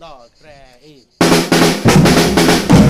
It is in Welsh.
dos, tres y...